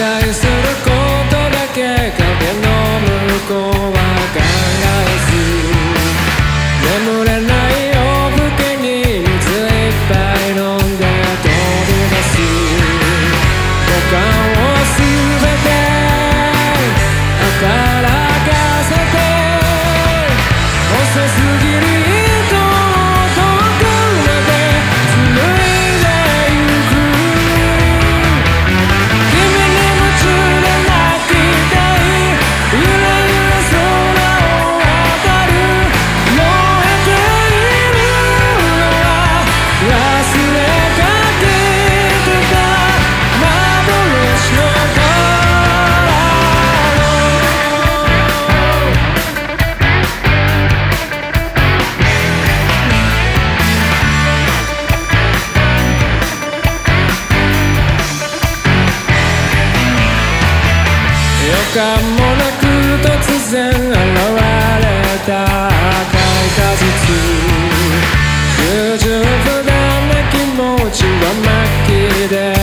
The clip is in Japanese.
待することだけ。影の向こうは考えず間もなく突然現れた赤い果実。不十分な気持ちは巻きで。